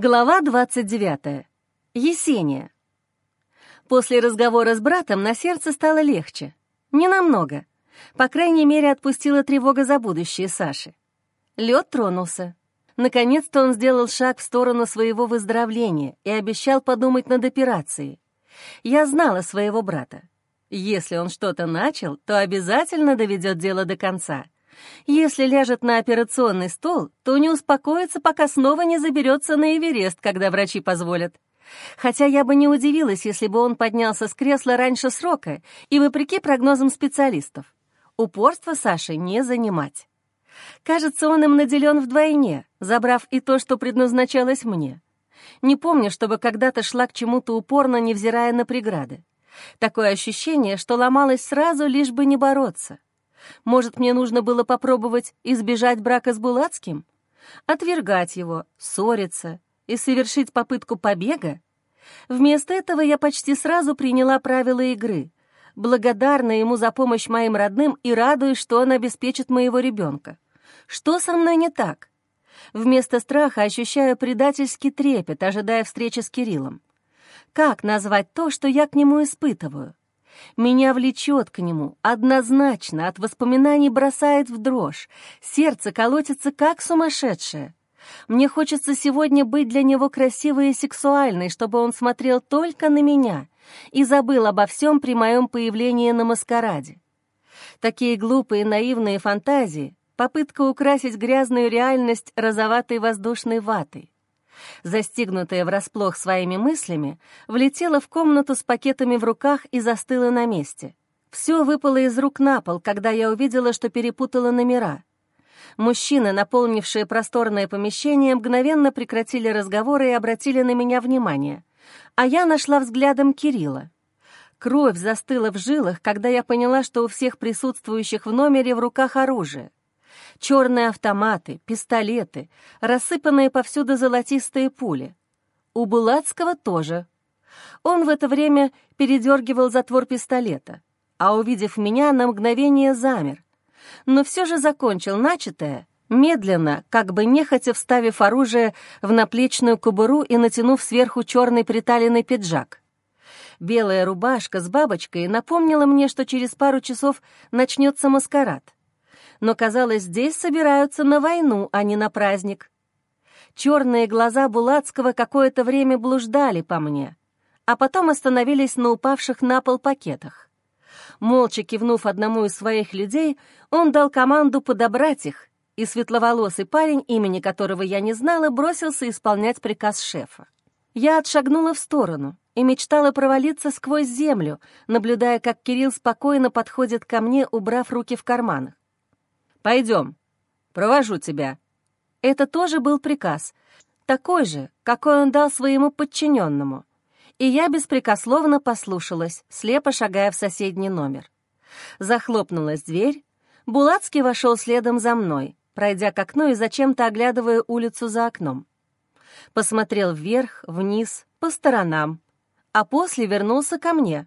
Глава 29. Есения. После разговора с братом на сердце стало легче. Ненамного. По крайней мере, отпустила тревога за будущее Саши. Лед тронулся. Наконец-то он сделал шаг в сторону своего выздоровления и обещал подумать над операцией. Я знала своего брата. Если он что-то начал, то обязательно доведет дело до конца — если ляжет на операционный стол, то не успокоится, пока снова не заберется на Эверест, когда врачи позволят. Хотя я бы не удивилась, если бы он поднялся с кресла раньше срока и вопреки прогнозам специалистов. Упорство Саши не занимать. Кажется, он им наделен вдвойне, забрав и то, что предназначалось мне. Не помню, чтобы когда-то шла к чему-то упорно, невзирая на преграды. Такое ощущение, что ломалось сразу, лишь бы не бороться. Может, мне нужно было попробовать избежать брака с Булацким? Отвергать его, ссориться и совершить попытку побега? Вместо этого я почти сразу приняла правила игры, благодарна ему за помощь моим родным и радуюсь, что он обеспечит моего ребенка. Что со мной не так? Вместо страха ощущаю предательский трепет, ожидая встречи с Кириллом. Как назвать то, что я к нему испытываю? Меня влечет к нему, однозначно, от воспоминаний бросает в дрожь, сердце колотится как сумасшедшее. Мне хочется сегодня быть для него красивой и сексуальной, чтобы он смотрел только на меня и забыл обо всем при моем появлении на маскараде. Такие глупые наивные фантазии — попытка украсить грязную реальность розоватой воздушной ватой застигнутая врасплох своими мыслями, влетела в комнату с пакетами в руках и застыла на месте. Все выпало из рук на пол, когда я увидела, что перепутала номера. Мужчины, наполнившие просторное помещение, мгновенно прекратили разговоры и обратили на меня внимание. А я нашла взглядом Кирилла. Кровь застыла в жилах, когда я поняла, что у всех присутствующих в номере в руках оружие черные автоматы, пистолеты, рассыпанные повсюду золотистые пули. У Булацкого тоже. Он в это время передергивал затвор пистолета, а, увидев меня, на мгновение замер. Но все же закончил начатое, медленно, как бы нехотя вставив оружие в наплечную кобуру и натянув сверху черный приталенный пиджак. Белая рубашка с бабочкой напомнила мне, что через пару часов начнется маскарад но, казалось, здесь собираются на войну, а не на праздник. Черные глаза Булацкого какое-то время блуждали по мне, а потом остановились на упавших на пол пакетах. Молча кивнув одному из своих людей, он дал команду подобрать их, и светловолосый парень, имени которого я не знала, бросился исполнять приказ шефа. Я отшагнула в сторону и мечтала провалиться сквозь землю, наблюдая, как Кирилл спокойно подходит ко мне, убрав руки в карманах. Пойдем, провожу тебя». Это тоже был приказ, такой же, какой он дал своему подчиненному. И я беспрекословно послушалась, слепо шагая в соседний номер. Захлопнулась дверь, Булацкий вошел следом за мной, пройдя к окну и зачем-то оглядывая улицу за окном. Посмотрел вверх, вниз, по сторонам, а после вернулся ко мне.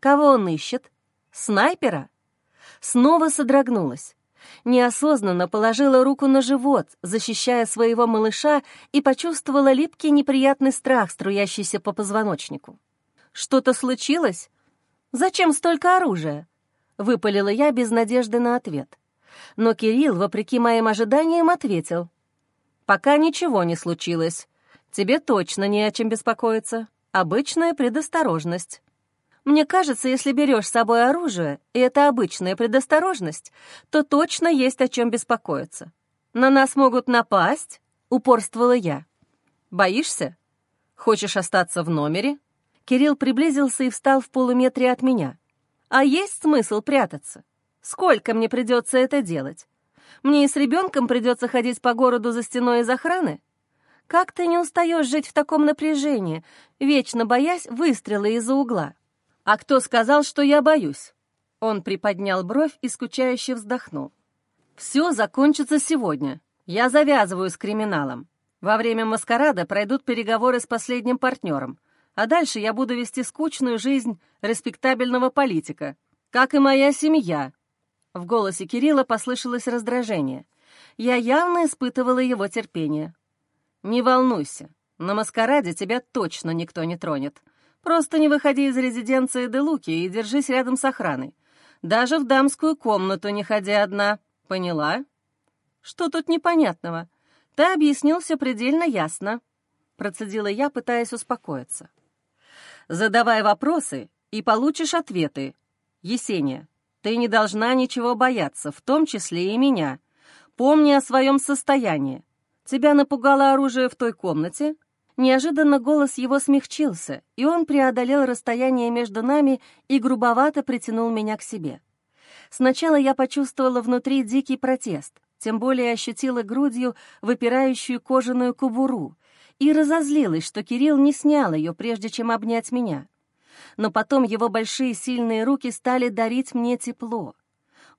Кого он ищет? Снайпера? Снова содрогнулась неосознанно положила руку на живот, защищая своего малыша, и почувствовала липкий неприятный страх, струящийся по позвоночнику. «Что-то случилось? Зачем столько оружия?» — выпалила я без надежды на ответ. Но Кирилл, вопреки моим ожиданиям, ответил. «Пока ничего не случилось. Тебе точно не о чем беспокоиться. Обычная предосторожность». Мне кажется, если берешь с собой оружие, и это обычная предосторожность, то точно есть о чем беспокоиться. На нас могут напасть, упорствовала я. Боишься? Хочешь остаться в номере? Кирилл приблизился и встал в полуметре от меня. А есть смысл прятаться? Сколько мне придется это делать? Мне и с ребенком придется ходить по городу за стеной из охраны? Как ты не устаешь жить в таком напряжении, вечно боясь выстрела из-за угла? «А кто сказал, что я боюсь?» Он приподнял бровь и скучающе вздохнул. «Все закончится сегодня. Я завязываю с криминалом. Во время маскарада пройдут переговоры с последним партнером, а дальше я буду вести скучную жизнь респектабельного политика, как и моя семья». В голосе Кирилла послышалось раздражение. Я явно испытывала его терпение. «Не волнуйся, На маскараде тебя точно никто не тронет. Просто не выходи из резиденции Делуки и держись рядом с охраной. Даже в дамскую комнату не ходи одна. Поняла? Что тут непонятного? Ты объяснил все предельно ясно. Процедила я, пытаясь успокоиться. Задавай вопросы и получишь ответы. Есения, ты не должна ничего бояться, в том числе и меня. Помни о своем состоянии. Тебя напугало оружие в той комнате? Неожиданно голос его смягчился, и он преодолел расстояние между нами и грубовато притянул меня к себе. Сначала я почувствовала внутри дикий протест, тем более ощутила грудью выпирающую кожаную кубуру и разозлилась, что Кирилл не снял ее, прежде чем обнять меня. Но потом его большие сильные руки стали дарить мне тепло.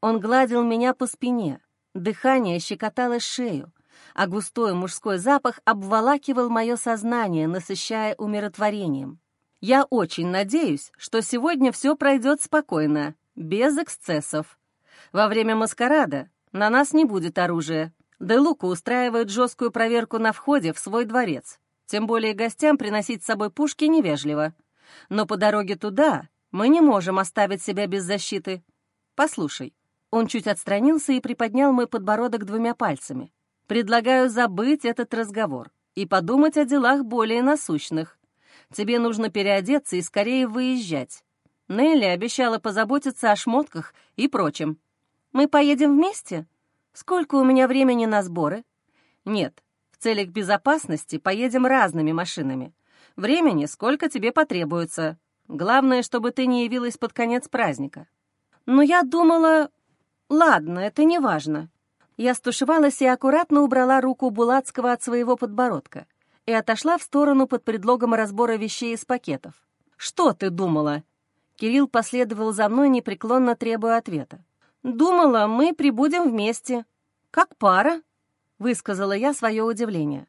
Он гладил меня по спине, дыхание щекотало шею, а густой мужской запах обволакивал мое сознание, насыщая умиротворением. Я очень надеюсь, что сегодня все пройдет спокойно, без эксцессов. Во время маскарада на нас не будет оружия. Делука устраивает жесткую проверку на входе в свой дворец. Тем более гостям приносить с собой пушки невежливо. Но по дороге туда мы не можем оставить себя без защиты. Послушай, он чуть отстранился и приподнял мой подбородок двумя пальцами. Предлагаю забыть этот разговор и подумать о делах более насущных. Тебе нужно переодеться и скорее выезжать. Нелли обещала позаботиться о шмотках и прочем. Мы поедем вместе? Сколько у меня времени на сборы? Нет, в целях безопасности поедем разными машинами. Времени сколько тебе потребуется. Главное, чтобы ты не явилась под конец праздника. Но я думала... Ладно, это не важно. Я стушевалась и аккуратно убрала руку Булацкого от своего подбородка и отошла в сторону под предлогом разбора вещей из пакетов. «Что ты думала?» Кирилл последовал за мной, непреклонно требуя ответа. «Думала, мы прибудем вместе. Как пара?» — высказала я свое удивление.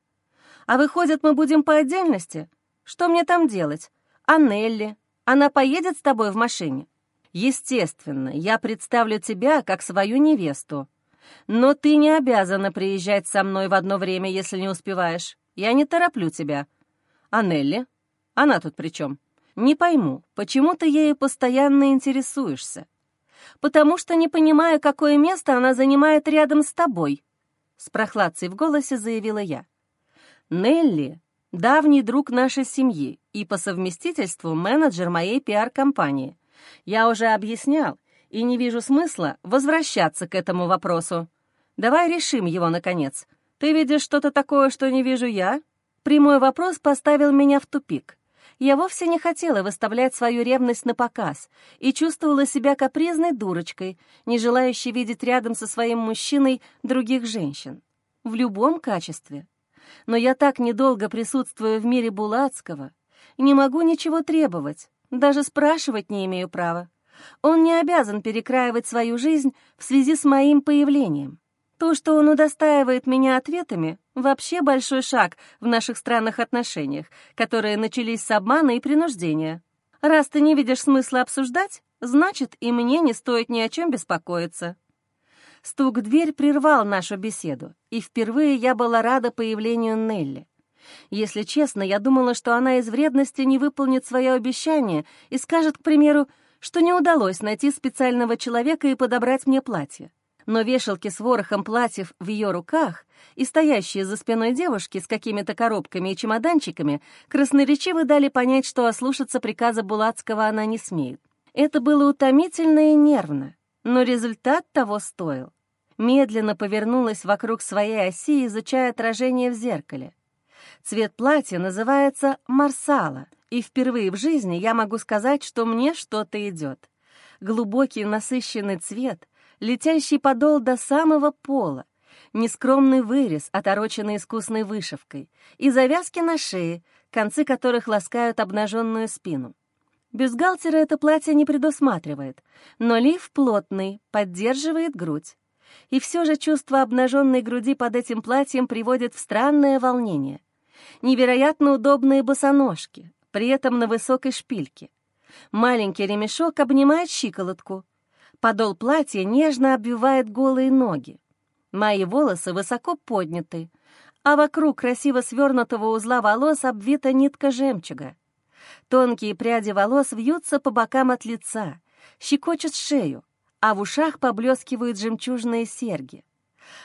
«А выходит, мы будем по отдельности? Что мне там делать? А Нелли? Она поедет с тобой в машине?» «Естественно, я представлю тебя как свою невесту», но ты не обязана приезжать со мной в одно время, если не успеваешь. Я не тороплю тебя. А Нелли? Она тут при чем? Не пойму, почему ты ею постоянно интересуешься? Потому что не понимаю, какое место она занимает рядом с тобой. С прохладцей в голосе заявила я. Нелли — давний друг нашей семьи и по совместительству менеджер моей пиар-компании. Я уже объяснял, и не вижу смысла возвращаться к этому вопросу. Давай решим его, наконец. Ты видишь что-то такое, что не вижу я?» Прямой вопрос поставил меня в тупик. Я вовсе не хотела выставлять свою ревность на показ и чувствовала себя капризной дурочкой, не желающей видеть рядом со своим мужчиной других женщин. В любом качестве. Но я так недолго присутствую в мире Булацкого, не могу ничего требовать, даже спрашивать не имею права. Он не обязан перекраивать свою жизнь в связи с моим появлением. То, что он удостаивает меня ответами, вообще большой шаг в наших странных отношениях, которые начались с обмана и принуждения. Раз ты не видишь смысла обсуждать, значит, и мне не стоит ни о чем беспокоиться. Стук в дверь прервал нашу беседу, и впервые я была рада появлению Нелли. Если честно, я думала, что она из вредности не выполнит свое обещание и скажет, к примеру, что не удалось найти специального человека и подобрать мне платье. Но вешалки с ворохом платьев в ее руках и стоящие за спиной девушки с какими-то коробками и чемоданчиками красноречиво дали понять, что ослушаться приказа Булацкого она не смеет. Это было утомительно и нервно, но результат того стоил. Медленно повернулась вокруг своей оси, изучая отражение в зеркале. Цвет платья называется «Марсала», и впервые в жизни я могу сказать, что мне что-то идет. Глубокий насыщенный цвет, летящий подол до самого пола, нескромный вырез, отороченный искусной вышивкой, и завязки на шее, концы которых ласкают обнаженную спину. Бюстгальтера это платье не предусматривает, но лиф плотный, поддерживает грудь. И все же чувство обнаженной груди под этим платьем приводит в странное волнение. Невероятно удобные босоножки, при этом на высокой шпильке. Маленький ремешок обнимает щиколотку. Подол платья нежно обвивает голые ноги. Мои волосы высоко подняты, а вокруг красиво свернутого узла волос обвита нитка жемчуга. Тонкие пряди волос вьются по бокам от лица, щекочут шею, а в ушах поблескивают жемчужные серьги.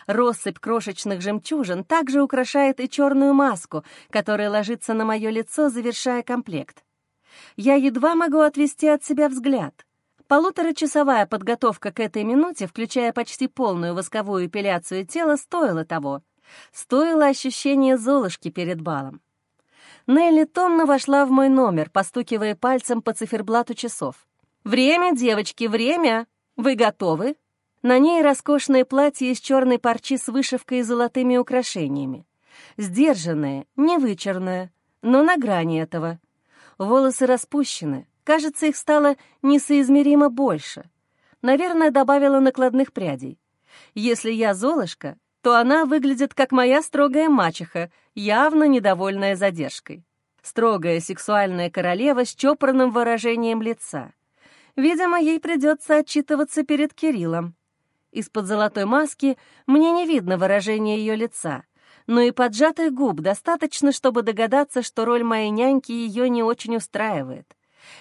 Россыпь крошечных жемчужин также украшает и черную маску, которая ложится на мое лицо, завершая комплект. Я едва могу отвести от себя взгляд. Полуторачасовая подготовка к этой минуте, включая почти полную восковую эпиляцию тела, стоила того. Стоило ощущение золушки перед балом. Нелли томно вошла в мой номер, постукивая пальцем по циферблату часов. «Время, девочки, время! Вы готовы?» На ней роскошное платье из черной парчи с вышивкой и золотыми украшениями. Сдержанное, невычерное, но на грани этого. Волосы распущены, кажется, их стало несоизмеримо больше. Наверное, добавила накладных прядей. Если я Золушка, то она выглядит как моя строгая мачеха, явно недовольная задержкой. Строгая сексуальная королева с чопорным выражением лица. Видимо, ей придется отчитываться перед Кириллом. Из-под золотой маски мне не видно выражения ее лица, но и поджатых губ достаточно, чтобы догадаться, что роль моей няньки ее не очень устраивает.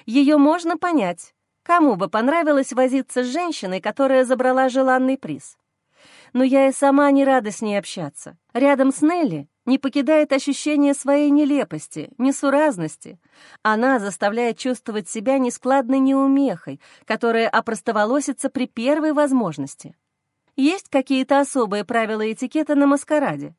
Ее можно понять. Кому бы понравилось возиться с женщиной, которая забрала желанный приз? Но я и сама не рада с ней общаться. Рядом с Нелли не покидает ощущение своей нелепости, несуразности. Она заставляет чувствовать себя нескладной неумехой, которая опростоволосится при первой возможности. «Есть какие-то особые правила этикета на маскараде?»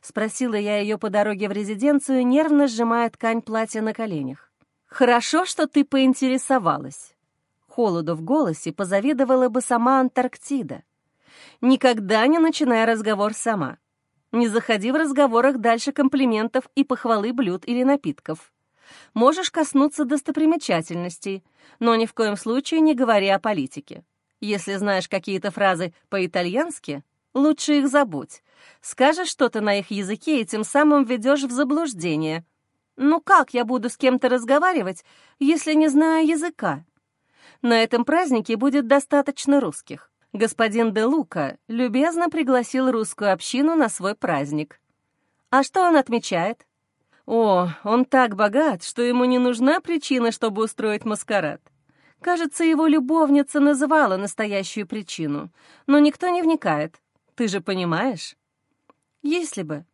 Спросила я ее по дороге в резиденцию, нервно сжимая ткань платья на коленях. «Хорошо, что ты поинтересовалась». Холоду в голосе позавидовала бы сама Антарктида. «Никогда не начинай разговор сама. Не заходи в разговорах дальше комплиментов и похвалы блюд или напитков. Можешь коснуться достопримечательностей, но ни в коем случае не говори о политике. Если знаешь какие-то фразы по-итальянски, лучше их забудь. Скажешь что-то на их языке и тем самым ведешь в заблуждение. Ну как я буду с кем-то разговаривать, если не знаю языка? На этом празднике будет достаточно русских господин Де Лука любезно пригласил русскую общину на свой праздник. А что он отмечает? О, он так богат, что ему не нужна причина, чтобы устроить маскарад. Кажется, его любовница называла настоящую причину, но никто не вникает. Ты же понимаешь? Если бы.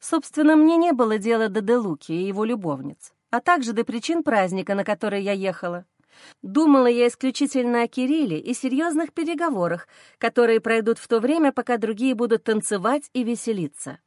Собственно, мне не было дела до Делуки и его любовниц, а также до причин праздника, на который я ехала. Думала я исключительно о Кирилле и серьезных переговорах, которые пройдут в то время, пока другие будут танцевать и веселиться.